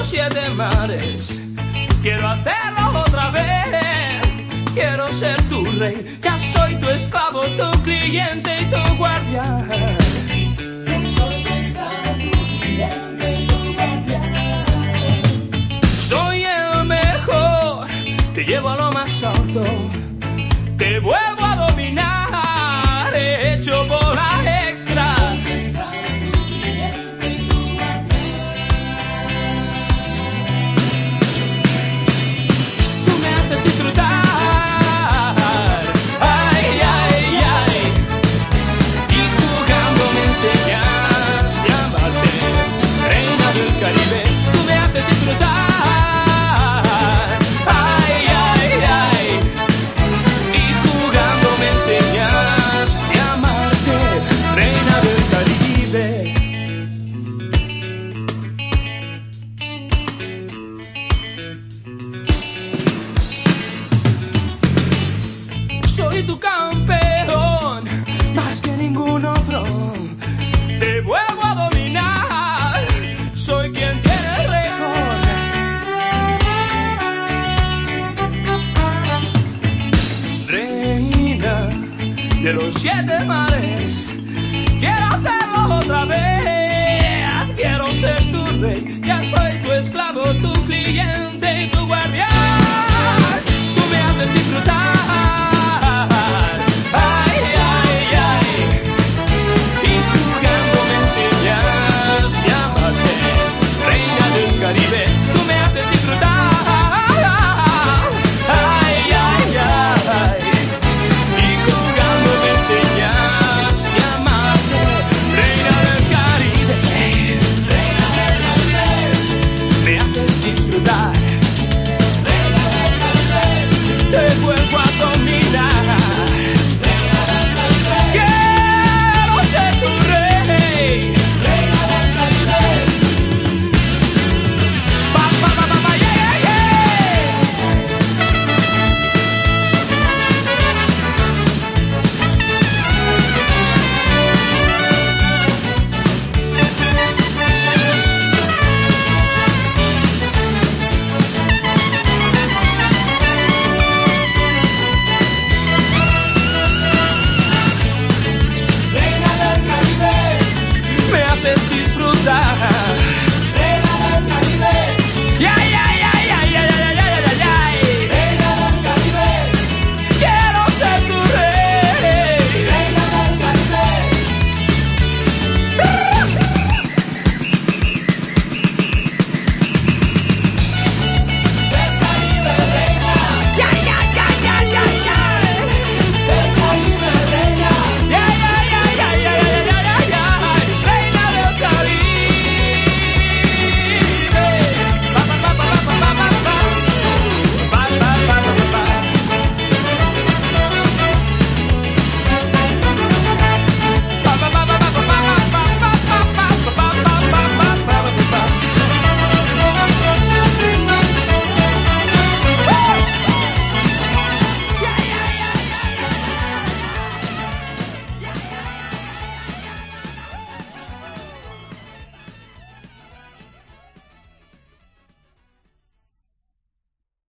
los siete mares. Quiero hacerlo otra vez. Quiero ser tu rey. Ya soy tu esclavo, tu cliente y tu guardián. Soy y tu. Soy el mejor. Te llevo a lo más alto. Te vuelvo a dominar. Hecho por Soy tu campeón, más que ningún otro. Te vuelvo a dominar, soy quien tiene el récord. Reina de los siete mares, quiero hacerlo otra vez. Quiero ser tu rey, ya soy tu esclavo, tu cliente y tu guardián. Woo!